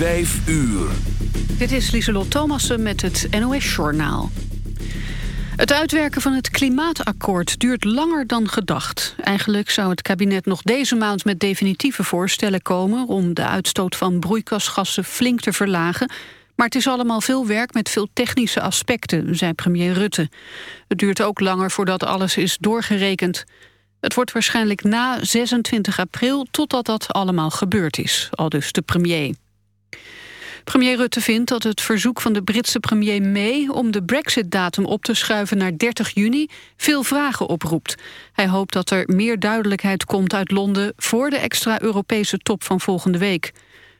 Vijf uur. Dit is Lieselot Thomassen met het NOS-journaal. Het uitwerken van het klimaatakkoord duurt langer dan gedacht. Eigenlijk zou het kabinet nog deze maand met definitieve voorstellen komen... om de uitstoot van broeikasgassen flink te verlagen... Maar het is allemaal veel werk met veel technische aspecten, zei premier Rutte. Het duurt ook langer voordat alles is doorgerekend. Het wordt waarschijnlijk na 26 april totdat dat allemaal gebeurd is, al dus de premier. Premier Rutte vindt dat het verzoek van de Britse premier May... om de brexit-datum op te schuiven naar 30 juni veel vragen oproept. Hij hoopt dat er meer duidelijkheid komt uit Londen... voor de extra Europese top van volgende week.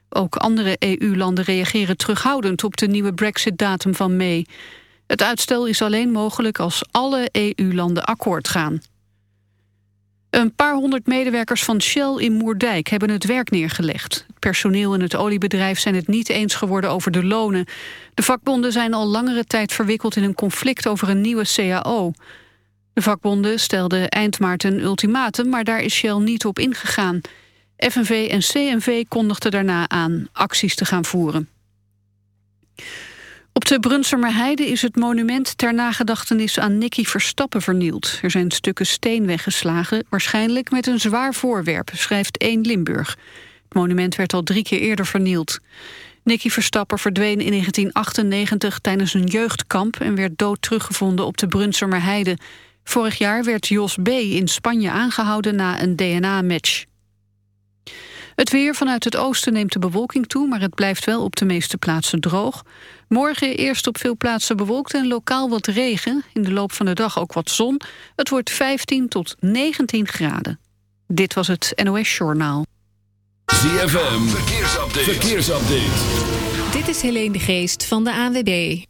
Ook andere EU-landen reageren terughoudend op de nieuwe brexit-datum van May. Het uitstel is alleen mogelijk als alle EU-landen akkoord gaan. Een paar honderd medewerkers van Shell in Moerdijk hebben het werk neergelegd. Het personeel in het oliebedrijf zijn het niet eens geworden over de lonen. De vakbonden zijn al langere tijd verwikkeld in een conflict over een nieuwe CAO. De vakbonden stelden eind maart een ultimatum, maar daar is Shell niet op ingegaan. FNV en CNV kondigden daarna aan acties te gaan voeren. Op de Brunsumerheide is het monument ter nagedachtenis aan Nicky Verstappen vernield. Er zijn stukken steen weggeslagen, waarschijnlijk met een zwaar voorwerp, schrijft 1 Limburg. Het monument werd al drie keer eerder vernield. Nicky Verstappen verdween in 1998 tijdens een jeugdkamp... en werd dood teruggevonden op de Brunsumerheide. Vorig jaar werd Jos B. in Spanje aangehouden na een DNA-match. Het weer vanuit het oosten neemt de bewolking toe... maar het blijft wel op de meeste plaatsen droog. Morgen eerst op veel plaatsen bewolkt en lokaal wat regen. In de loop van de dag ook wat zon. Het wordt 15 tot 19 graden. Dit was het NOS Journaal. ZFM, verkeersupdate. verkeersupdate. Dit is Helene de Geest van de ANWB.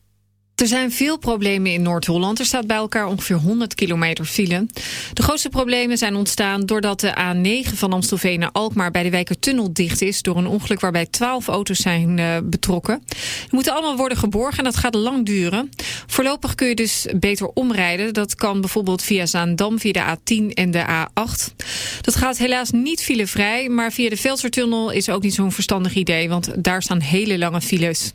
Er zijn veel problemen in Noord-Holland. Er staat bij elkaar ongeveer 100 kilometer file. De grootste problemen zijn ontstaan doordat de A9 van Amstelveen naar Alkmaar bij de Wijkertunnel dicht is door een ongeluk waarbij 12 auto's zijn uh, betrokken. Die moeten allemaal worden geborgen en dat gaat lang duren. Voorlopig kun je dus beter omrijden. Dat kan bijvoorbeeld via Zaandam, via de A10 en de A8. Dat gaat helaas niet filevrij, maar via de Veldsertunnel is ook niet zo'n verstandig idee, want daar staan hele lange files.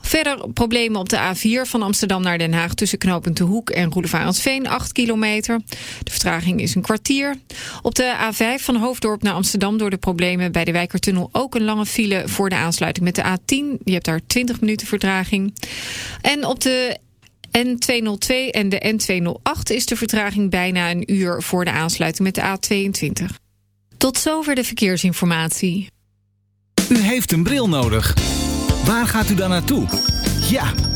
Verder problemen op de A4 van Amsterdam naar Den Haag... tussen knooppunt De Hoek en Roelevarensveen, 8 kilometer. De vertraging is een kwartier. Op de A5 van Hoofddorp naar Amsterdam... door de problemen bij de Wijkertunnel ook een lange file... voor de aansluiting met de A10. Je hebt daar 20 minuten vertraging. En op de N202 en de N208 is de vertraging bijna een uur... voor de aansluiting met de A22. Tot zover de verkeersinformatie. U heeft een bril nodig. Waar gaat u dan naartoe? Ja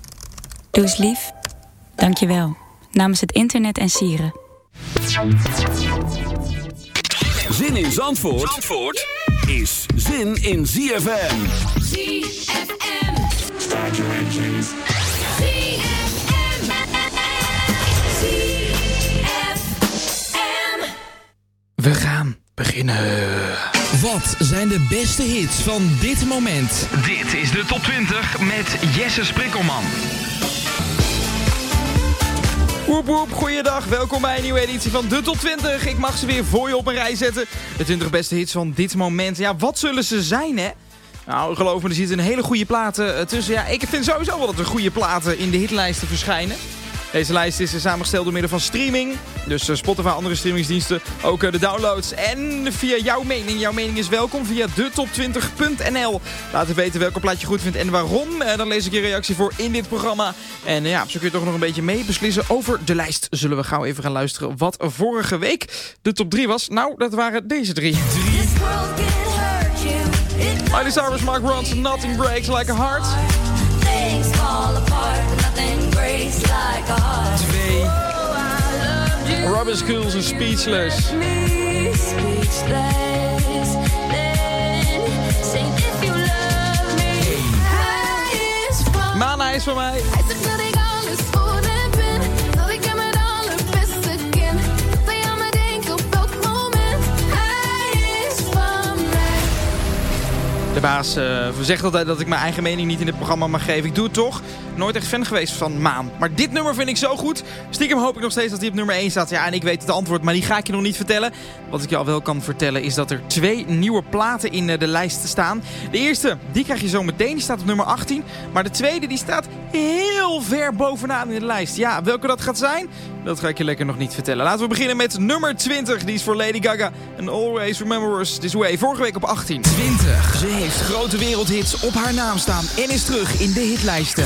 Doe eens lief. Dank je wel. Namens het internet en sieren. Zin in Zandvoort, Zandvoort is zin in ZFM. ZFM. Start your engines. We gaan beginnen. Wat zijn de beste hits van dit moment? Dit is de top 20 met Jesse Sprikkelman. Woep woep, goeiedag. Welkom bij een nieuwe editie van de Top 20. Ik mag ze weer voor je op een rij zetten. De 20 beste hits van dit moment. Ja, wat zullen ze zijn, hè? Nou, geloof me, er zitten een hele goede platen eh, tussen. Ja, ik vind sowieso wel dat er goede platen in de hitlijsten verschijnen. Deze lijst is samengesteld door middel van streaming. Dus uh, Spotify, andere streamingsdiensten. Ook uh, de downloads. En via jouw mening. Jouw mening is welkom via detop20.nl. Laat even weten welke plaat je goed vindt en waarom. Uh, dan lees ik je reactie voor in dit programma. En ja, zo kun je toch nog een beetje mee beslissen over de lijst. Zullen we gauw even gaan luisteren wat vorige week de top 3 was. Nou, dat waren deze drie. Miley Cyrus, Mark Ronson, Nothing Breaks Like a Heart. Robin Schools en Speechless. Speechless. Mana is voor mij. De baas uh, zegt altijd dat ik mijn eigen mening niet in dit programma mag geven. Ik doe het toch. Nooit echt fan geweest van Maan. Maar dit nummer vind ik zo goed. Stiekem hoop ik nog steeds dat hij op nummer 1 staat. Ja, en ik weet het antwoord, maar die ga ik je nog niet vertellen. Wat ik je al wel kan vertellen is dat er twee nieuwe platen in de lijst staan. De eerste, die krijg je zo meteen. Die staat op nummer 18. Maar de tweede, die staat heel ver bovenaan in de lijst. Ja, welke dat gaat zijn? Dat ga ik je lekker nog niet vertellen. Laten we beginnen met nummer 20. Die is voor Lady Gaga. And Always Remember Us This Way. Vorige week op 18. 20. Ze heeft grote wereldhits op haar naam staan. En is terug in de hitlijsten.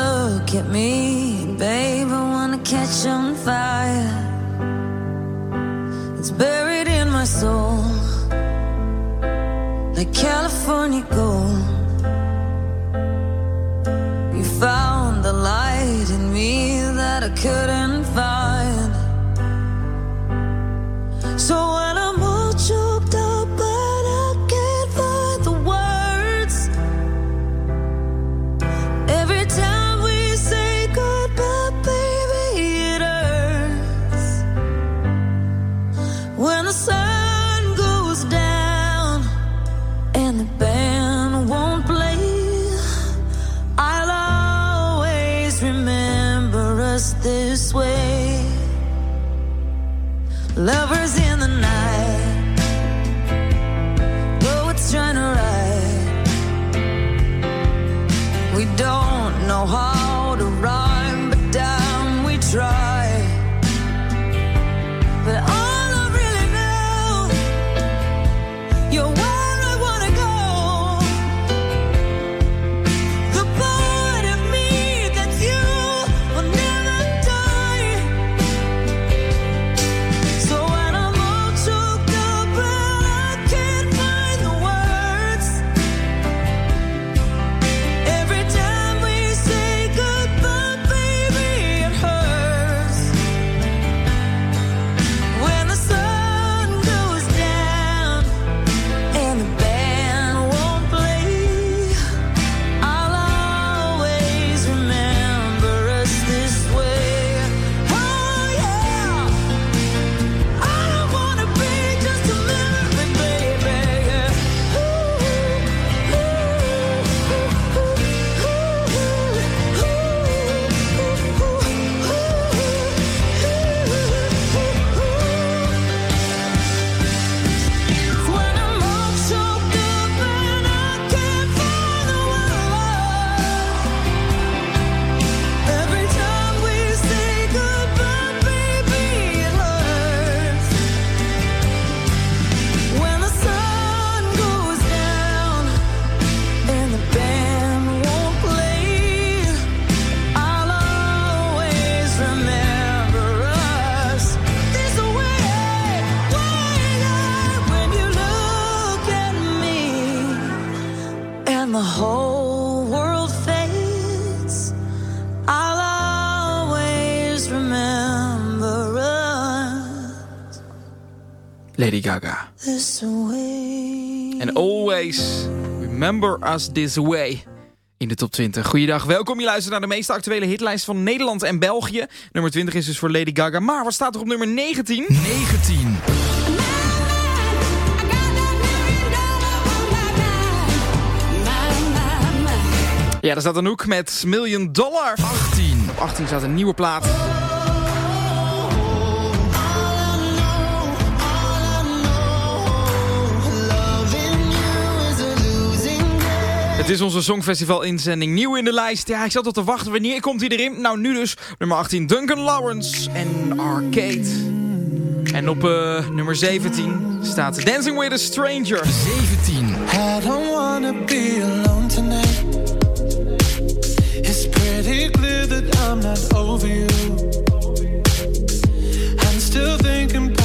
couldn't Lady Gaga. En always remember us this way. In de top 20. Goeiedag, welkom. Je luistert naar de meest actuele hitlijst van Nederland en België. Nummer 20 is dus voor Lady Gaga. Maar wat staat er op nummer 19? 19. Ja, daar staat Anouk met Million Dollar. 18. Op 18 staat een nieuwe plaat. Het is onze Songfestival-inzending nieuw in de lijst. Ja, ik zat tot te wachten. Wanneer komt hij erin? Nou, nu dus. Nummer 18, Duncan Lawrence en Arcade. En op eh, nummer 17 staat Dancing with a Stranger. 17. I don't wanna be alone tonight. It's pretty clear that I'm not over you. I'm still thinking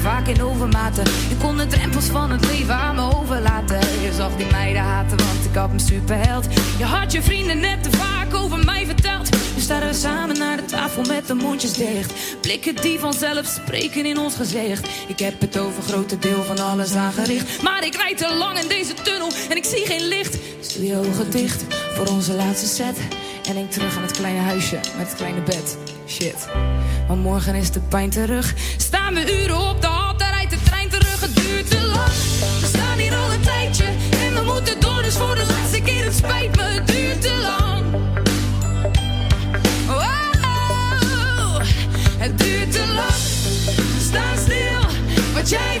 vaak in overmaten. Je kon de drempels van het leven aan me overlaten. Je zag die meiden haten, want ik had me superheld. Je had je vrienden net te vaak over mij verteld. Nu staan we samen naar de tafel met de mondjes dicht. Blikken die vanzelf spreken in ons gezicht. Ik heb het over grote deel van alles aangericht. Maar ik rijd te lang in deze tunnel en ik zie geen licht. Dus je ogen dicht voor onze laatste set. En denk terug aan het kleine huisje met het kleine bed. Shit. Maar morgen is de pijn terug. Staan we uren op de hal, daar rijdt de trein terug. Het duurt te lang. We staan hier al een tijdje. En we moeten door, dus voor de laatste keer. Het spijt me, het duurt te lang. Oh, het duurt te lang. We staan stil. Wat jij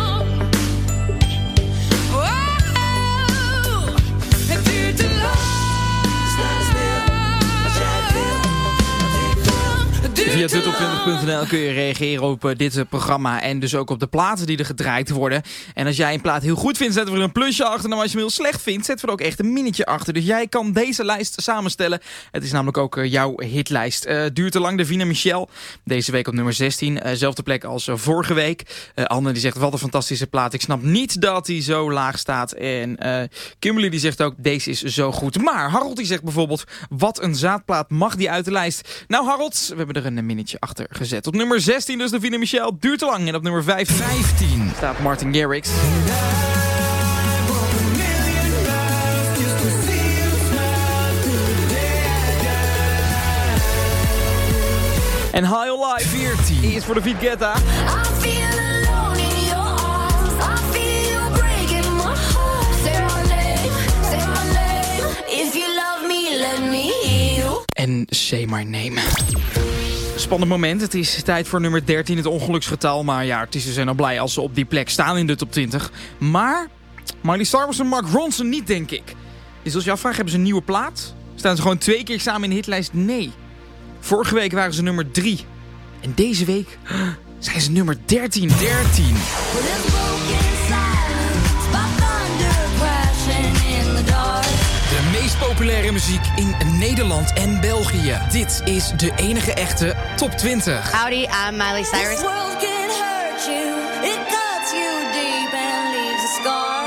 Via te dutop20.nl kun je reageren op eh, dit eh, programma en dus ook op de platen die er gedraaid worden. En als jij een plaat heel goed vindt, zetten we er een plusje achter. En als je hem heel slecht vindt, zetten we er ook echt een minnetje achter. Dus jij kan deze lijst samenstellen. Het is namelijk ook eh, jouw hitlijst. Eh, duurt te lang, Davina Michel. Deze week op nummer 16. Eh, zelfde plek als vorige week. Anne die zegt, wat een fantastische plaat. Ik snap niet dat hij zo laag staat. En Kimberly die zegt ook, deze is zo goed. Maar Harold die zegt bijvoorbeeld, wat een zaadplaat mag die uit de lijst. Nou Harold, we hebben er een minnetje achter gezet. Op nummer 16 dus Davina Michel. Duurt te lang. En op nummer 15, 15 staat Martin Garrix. En High on Life 14 is voor de hear you. En Say My Name. Spannend moment. Het is tijd voor nummer 13, het ongeluksgetal. Maar ja, artiesten zijn al blij als ze op die plek staan in de top 20. Maar Miley Cyrus en Mark Ronson niet, denk ik. Dus als je afvraagt, hebben ze een nieuwe plaat? Staan ze gewoon twee keer samen in de hitlijst? Nee. Vorige week waren ze nummer 3. En deze week zijn ze nummer 13. 13. Populaire muziek in Nederland en België. Dit is de enige echte top 20. Howdy, I'm Miley Cyrus. This world can hurt you, it cuts you deep and leaves a scar.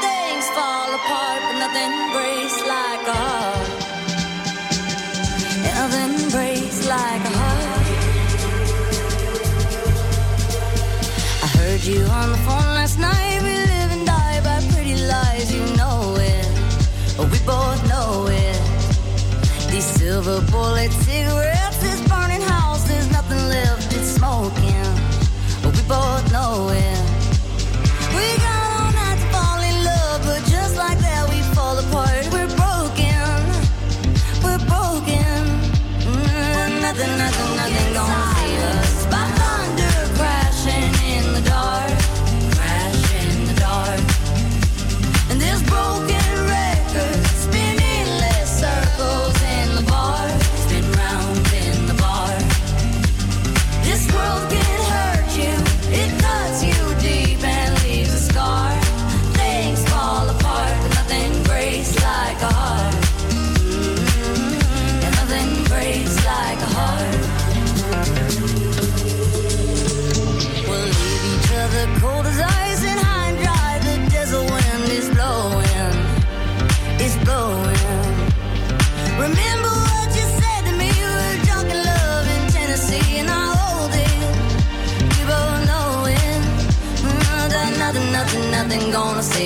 Things fall apart, but nothing breaks like a heart. Nothing breaks like a heart. I heard you on the phone last night. Silver bullet cigarettes,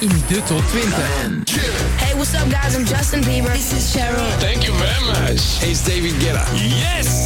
In de top 20. Hey, what's up, guys? I'm Justin Bieber. This is Cheryl. Thank you very much. Hey, it's David Guetta. Yes!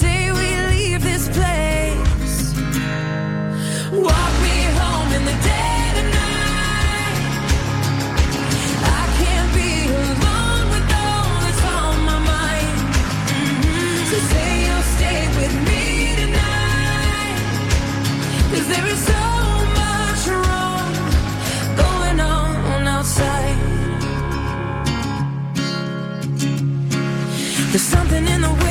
something in the way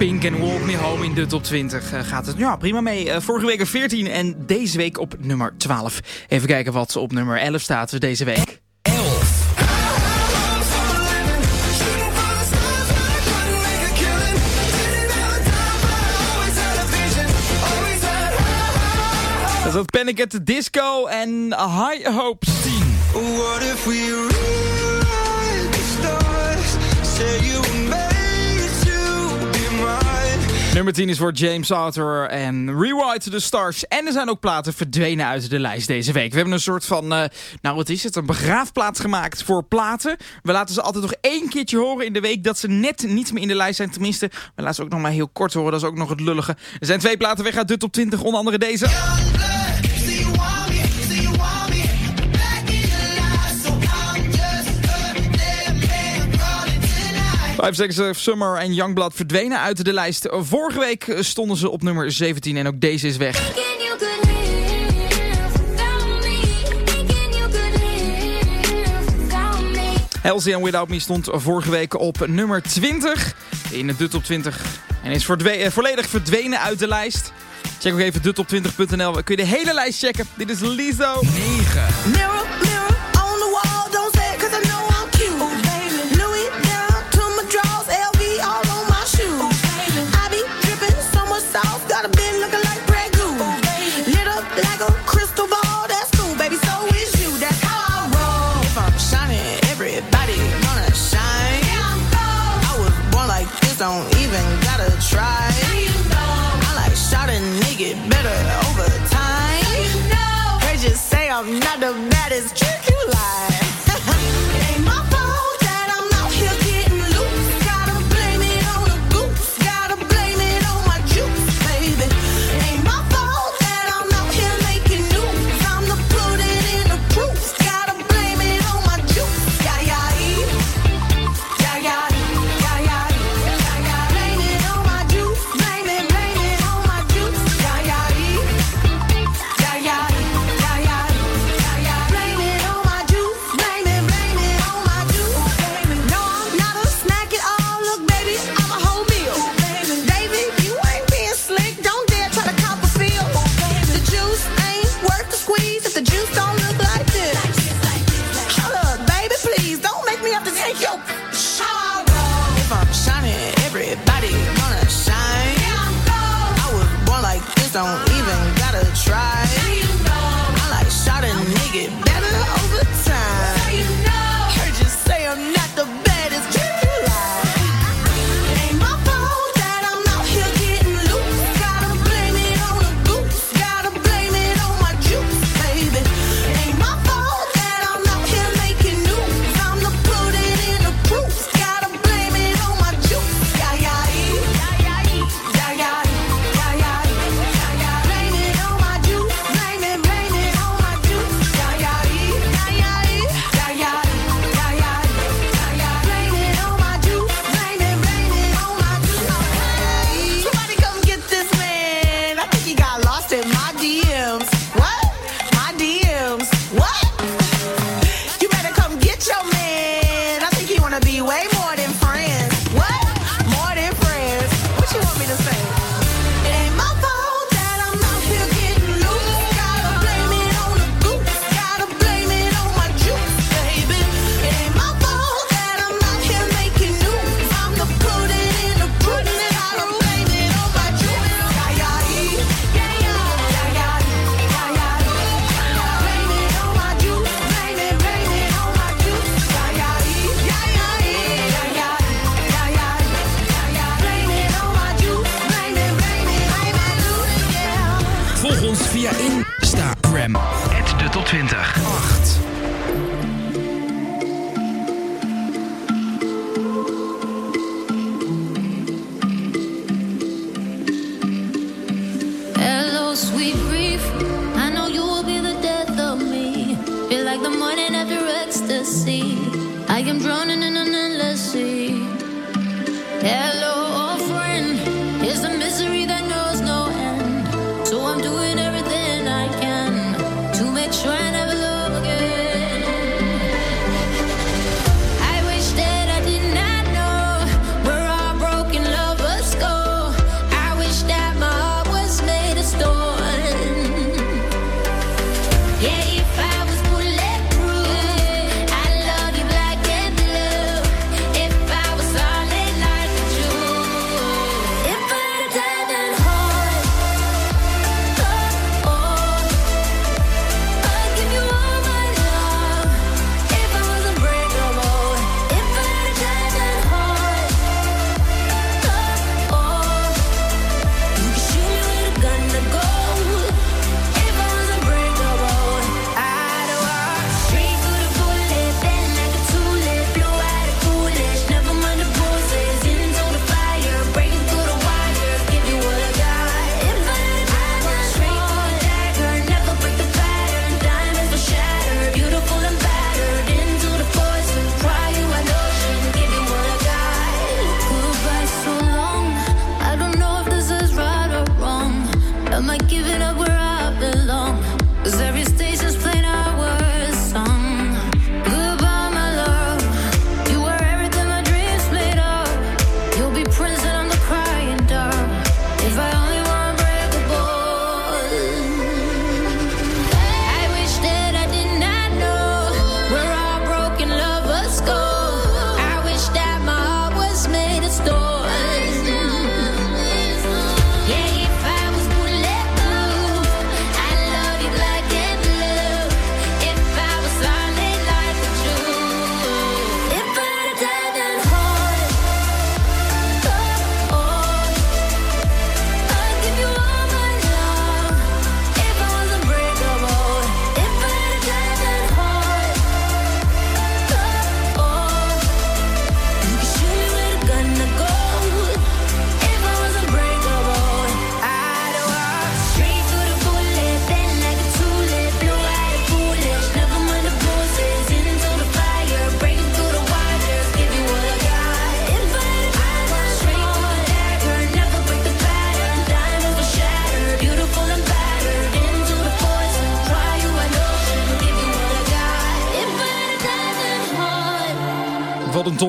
Pink en Walk Me Home in de top 20 eh, gaat het ja, prima mee. Eh, vorige week op 14 en deze week op nummer 12. Even kijken wat op nummer 11 staat deze week. Dat is Panic at the Disco en High Hopes 10. What if we rewrite the stars? Say you Nummer 10 is voor James Arthur en Rewrite the Stars. En er zijn ook platen verdwenen uit de lijst deze week. We hebben een soort van, eh, nou wat is het, een begraafplaats gemaakt voor platen. We laten ze altijd nog één keertje horen in de week dat ze net niet meer in de lijst zijn. Tenminste, we laten ze ook nog maar heel kort horen. Dat is ook nog het lullige. Er zijn twee platen weg uit de top 20, onder andere deze. Five Seconds of Summer en Youngblood verdwenen uit de lijst. Vorige week stonden ze op nummer 17 en ook deze is weg. Elsie and Without Me stond vorige week op nummer 20 in de top 20. En is eh, volledig verdwenen uit de lijst. Check ook even dutop20.nl. Kun je de hele lijst checken. Dit is Lizo. 9.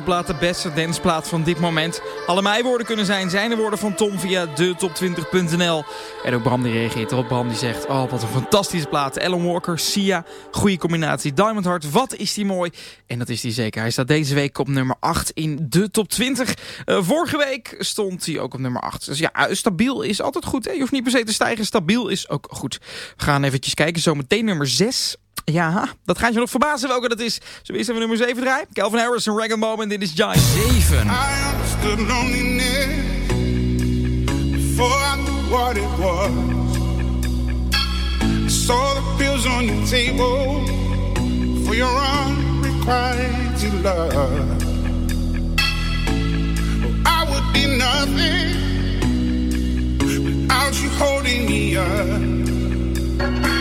Topplaat, de beste danceplaat van dit moment. Alle mijn woorden kunnen zijn, zijn de woorden van Tom via de top20.nl. En ook Bram die reageert erop. Bram die zegt, oh wat een fantastische plaat. Ellen Walker, Sia, goede combinatie. Diamond Heart, wat is die mooi. En dat is die zeker. Hij staat deze week op nummer 8 in de top 20. Uh, vorige week stond hij ook op nummer 8. Dus ja, stabiel is altijd goed. Hè? Je hoeft niet per se te stijgen. Stabiel is ook goed. We gaan eventjes kijken. Zometeen nummer 6. Ja, dat gaat je nog verbazen welke dat is. Is we nummer 7 draaien. Calvin Harris en Raggan Moment. Dit is Giant. 7. I understood loneliness before I knew what it was. I saw the pills on your table for your unrequited love. I would be nothing without you holding me up.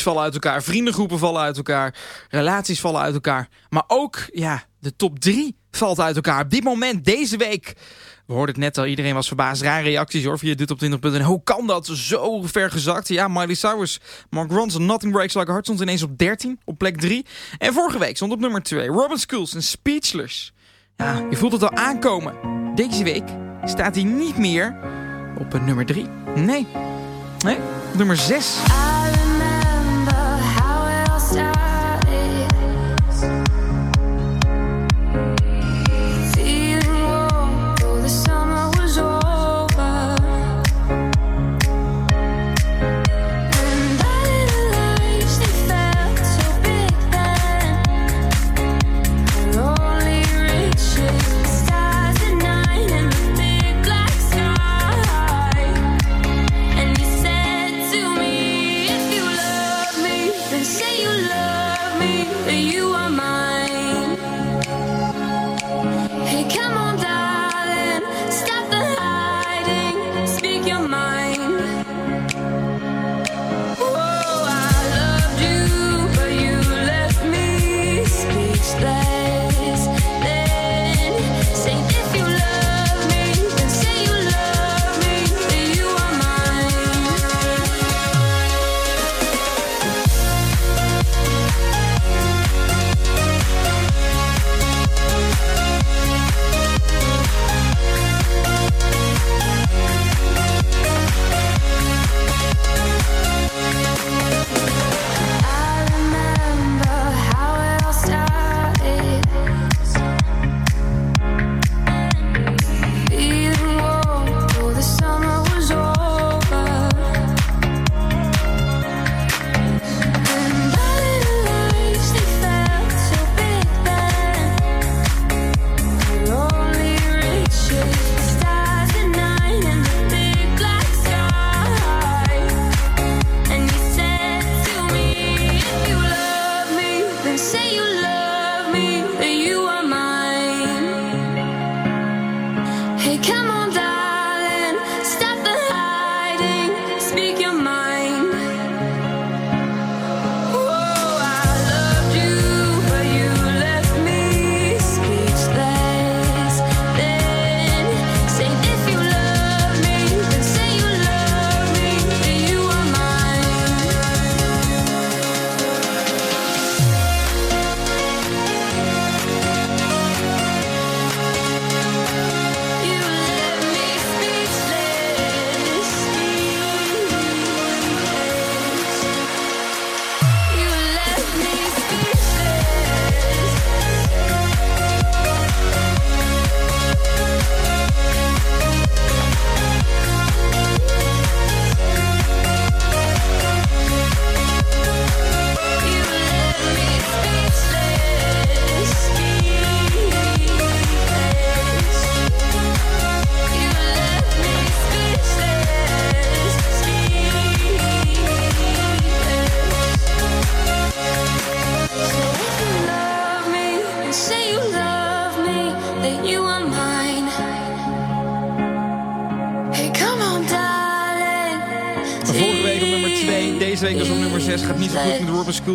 Vallen uit elkaar, vriendengroepen vallen uit elkaar, relaties vallen uit elkaar. Maar ook, ja, de top 3 valt uit elkaar. Op dit moment, deze week, we hoorden het net al, iedereen was verbaasd. Rare reacties hoor, via dit op 20 Hoe kan dat zo ver gezakt? Ja, Miley Cyrus, Mark Ronson, Nothing Breaks Like a Heart stond ineens op 13, op plek 3. En vorige week stond op nummer 2 Robin Schools en Speechless. Ja, je voelt het al aankomen. Deze week staat hij niet meer op nummer 3. Nee, nee, nummer 6.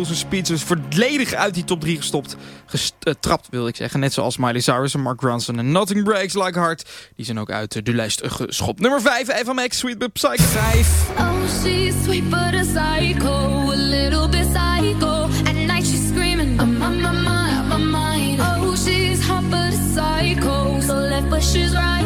Fools speeches volledig uit die top 3 gestopt. Getrapt eh, wil ik zeggen. Net zoals Miley Cyrus en Mark Ronson en Nothing Breaks Like Heart. Die zijn ook uit eh, de lijst eh, geschopt. Nummer 5, Eva Max, Sweet But Psycho. 5. Oh, she's sweet but a psycho. A little bit psycho. At night she's screaming. I'm on my mind, on my mind. Oh, she's hot but a psycho. So left but she's right.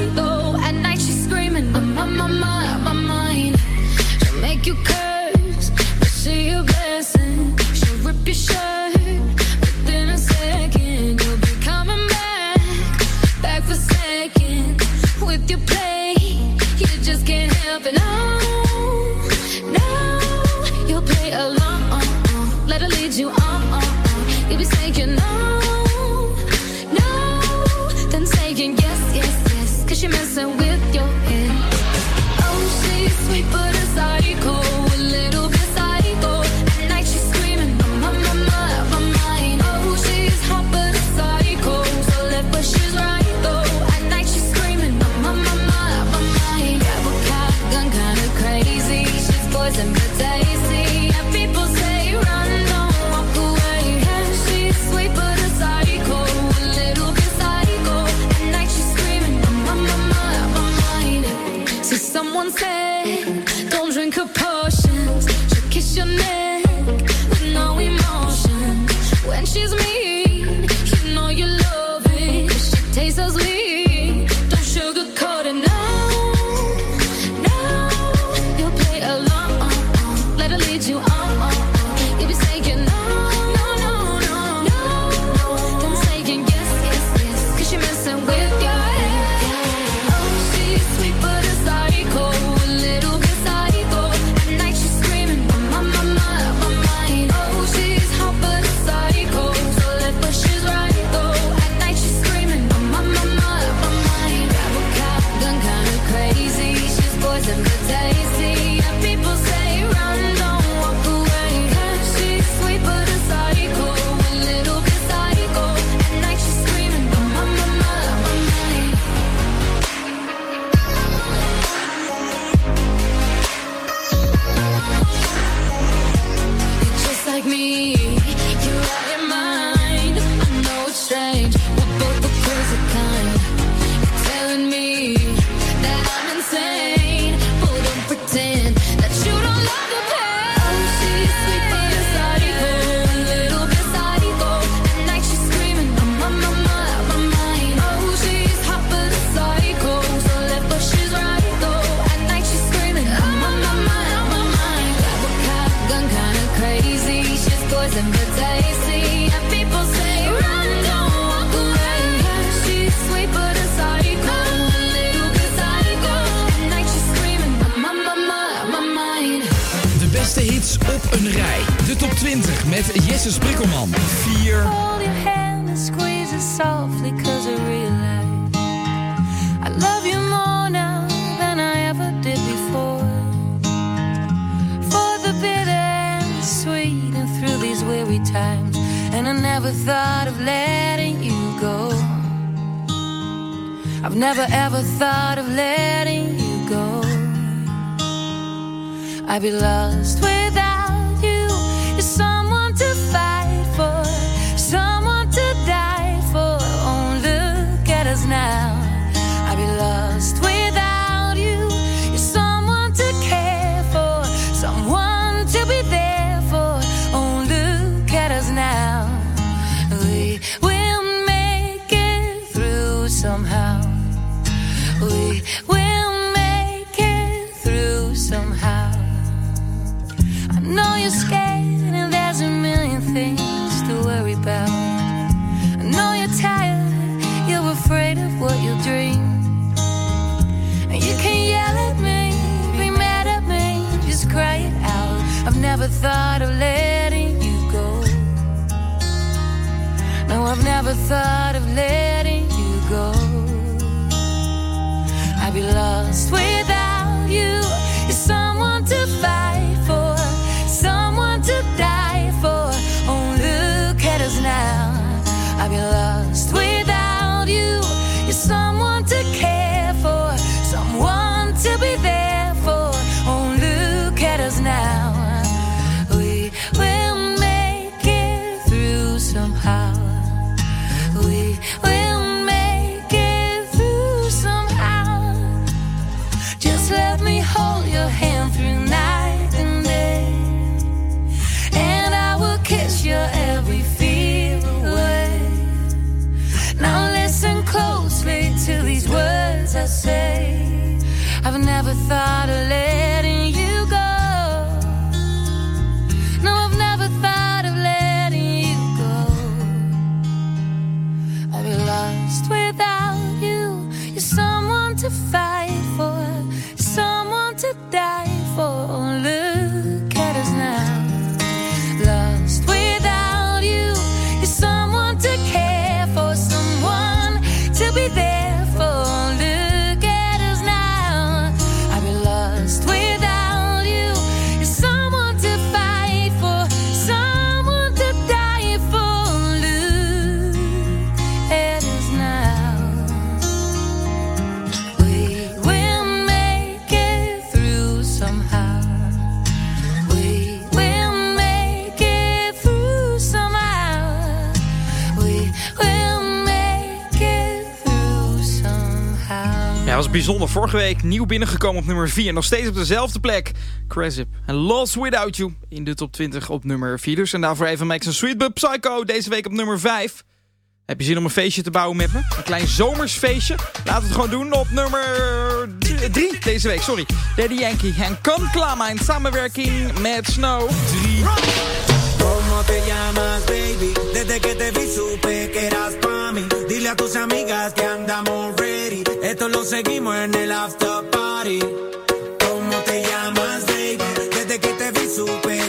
I'd be lost with bijzonder. Vorige week nieuw binnengekomen op nummer 4. Nog steeds op dezelfde plek. Crash en Lost Without You in de top 20 op nummer 4. Dus en daarvoor even Max en Sweetbub Psycho deze week op nummer 5. Heb je zin om een feestje te bouwen met me? Een klein zomersfeestje? Laten we het gewoon doen op nummer 3 deze week. Sorry. Daddy Yankee en Kan Klama in samenwerking met Snow. 3. ¿Cómo te llamas, baby? Desde que te vi supe que eras pa' mí. Dile a tus amigas que andamos ready. Esto lo seguimos en el after party. ¿Cómo te llamas, baby? Desde que te vi supe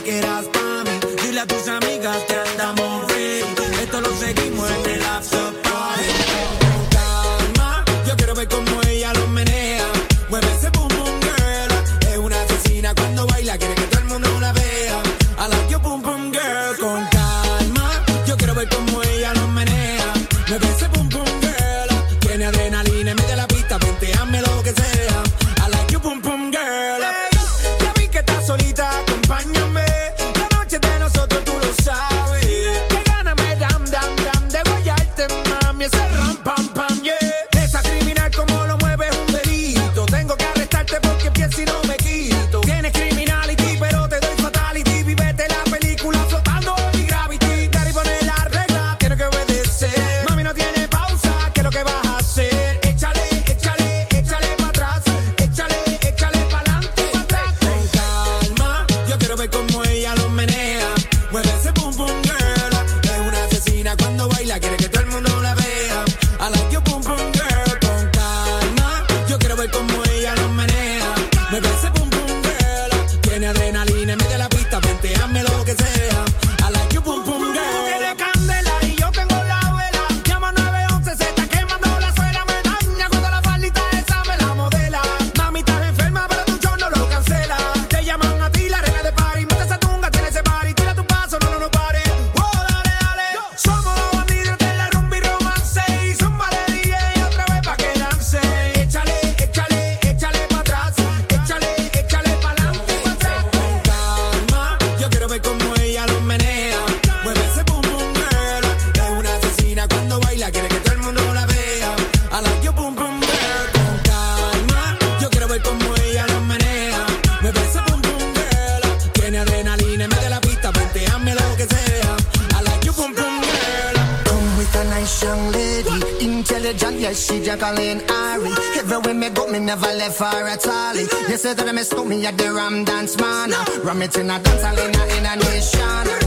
say that I miss me at the Ram Dance Man. Ram it in a dance in a, in a nation.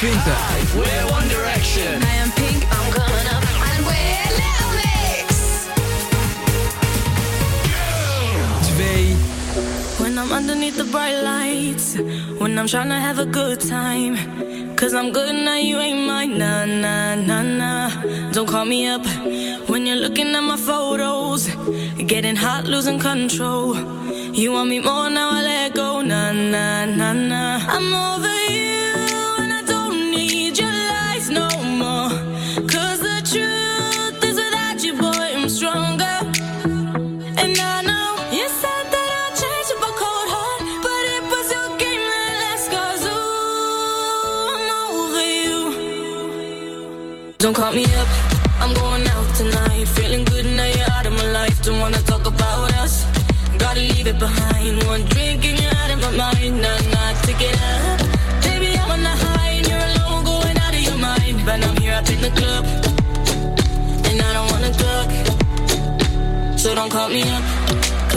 20. We're One Direction. I am pink, I'm coming up. And we're Little Mix. Twee. When I'm underneath the bright lights. When I'm trying to have a good time. Cause I'm good now, you ain't mine. Nah, nah, nah, nah. Don't call me up. When you're looking at my photos. Getting hot, losing control. You want me more now, I let go. Nah, nah, nah, nah. I'm over.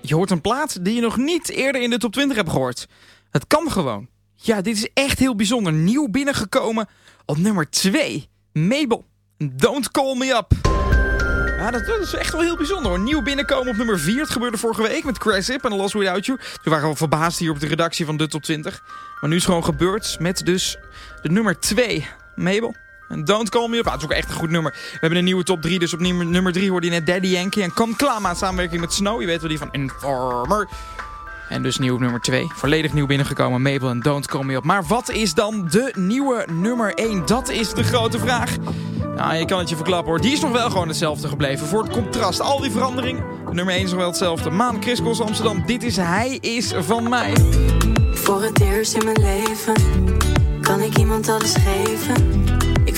Je hoort een plaat die je nog niet eerder in de top 20 hebt gehoord. Het kan gewoon. Ja, dit is echt heel bijzonder. Nieuw binnengekomen op nummer 2. Mabel, Don't Call Me Up. Ja, dat, is echt wel heel bijzonder hoor. Nieuw binnenkomen op nummer 4. Het gebeurde vorige week met Crash Zip en Lost Without You. We waren al verbaasd hier op de redactie van de top 20. Maar nu is het gewoon gebeurd met dus de nummer 2. Mabel. En Don't Call Me Up. Ah, het is ook echt een goed nummer. We hebben een nieuwe top 3. Dus op nummer, nummer 3 hoorde je net Daddy Yankee en Kam Klama in samenwerking met Snow. Je weet wel die van Informer. En dus nieuw op nummer 2. Volledig nieuw binnengekomen. Mabel en Don't Call Me Up. Maar wat is dan de nieuwe nummer 1? Dat is de grote vraag. Nou, je kan het je verklappen hoor. Die is nog wel gewoon hetzelfde gebleven. Voor het contrast. Al die veranderingen. De nummer 1 is nog wel hetzelfde. Maan Chris Cross Amsterdam. Dit is Hij is van mij. Voor het eerst in mijn leven kan ik iemand alles geven.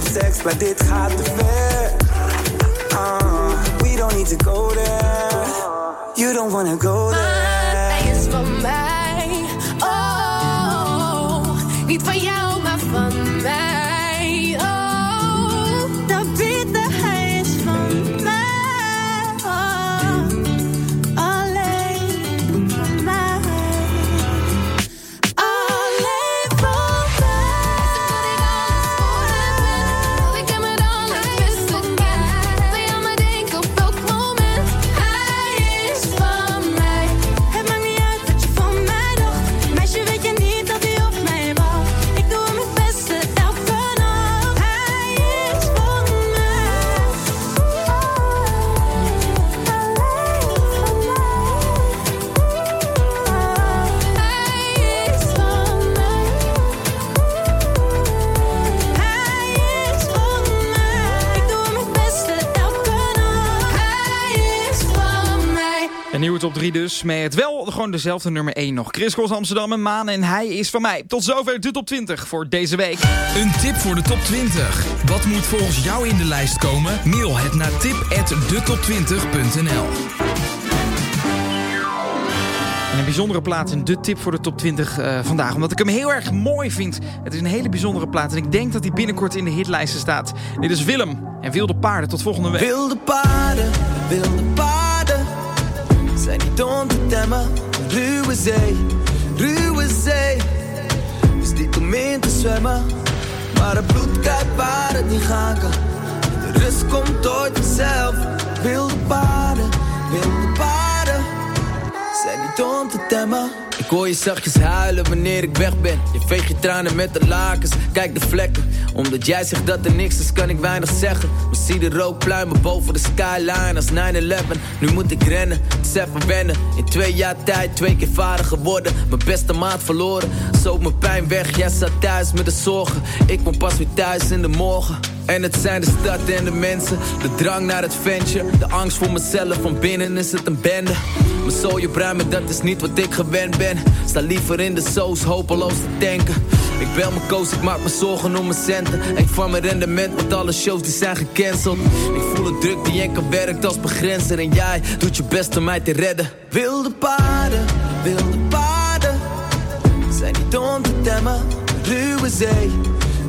Make-up, seks, maar dit gaat te ver. Ah, we don't need to go there. You don't wanna go there. Hij is van mij. Oh, niet van jou, top 3 dus. Met wel gewoon dezelfde nummer 1 nog. Chris Kos Amsterdam en Maan en hij is van mij. Tot zover de top 20 voor deze week. Een tip voor de top 20. Wat moet volgens jou in de lijst komen? Mail het naar tip@detop20.nl. En een bijzondere plaat in de tip voor de top 20 uh, vandaag. Omdat ik hem heel erg mooi vind. Het is een hele bijzondere plaat. En ik denk dat hij binnenkort in de hitlijsten staat. Dit is Willem en Wilde Paarden. Tot volgende week. Wilde paarden, wilde paarden. Zijn niet om te temmen. Ruwe zee, ruwe zee. Is niet om in te zwemmen. Maar het bloed kijkt waar het niet gaan kan. De rust komt ooit vanzelf. Wilde paarden, wilde paarden. Zijn niet om te temmen. Hoor je zachtjes huilen wanneer ik weg ben. Je veegt je tranen met de lakens, kijk de vlekken. Omdat jij zegt dat er niks is, kan ik weinig zeggen. Maar zie de rook pluimen boven de skyline als 9-11. Nu moet ik rennen, het is wennen. In twee jaar tijd, twee keer vader geworden. Mijn beste maat verloren, zoek mijn pijn weg. Jij zat thuis met de zorgen. Ik kom pas weer thuis in de morgen. En het zijn de stad en de mensen, de drang naar het ventje. De angst voor mezelf, van binnen is het een bende. Mijn zoje bruin, dat is niet wat ik gewend ben. Sta liever in de soos, hopeloos te denken. Ik bel mijn coach, ik maak me zorgen om mijn centen. Ik van mijn rendement, want alle shows die zijn gecanceld. Ik voel een druk die enkel werkt als begrenzer. En jij doet je best om mij te redden. Wilde paarden, wilde paarden. Zijn niet om te temmen. Ruwe zee,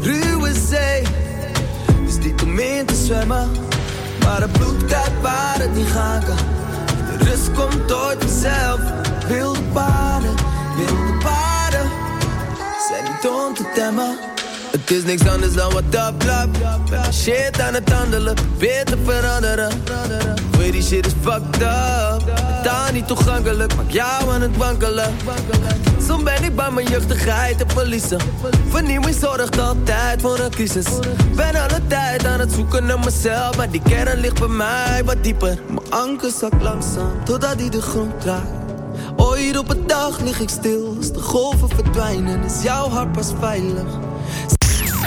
ruwe zee. Niet om in te zwemmen. Maar het bloed kijkt waar het niet gaan. De rust komt ooit vanzelf. Wilde paarden, wilde paarden. Zijn niet om te temmen. Het is niks anders dan wat. Met mijn shit aan het handelen, probeer te veranderen. Weet die shit is fucked up. Taal niet toegankelijk, maak jou aan het wankelen. Soms ben ik bang mijn jeugdigheid te verliezen. Vernieuwing zorgt altijd voor een crisis. Ben alle tijd aan het zoeken naar mezelf, maar die kern ligt bij mij wat dieper. Mijn anker zakt langzaam, totdat hij de grond raakt. Ooit op een dag lig ik stil, als de golven verdwijnen, is jouw hart pas veilig.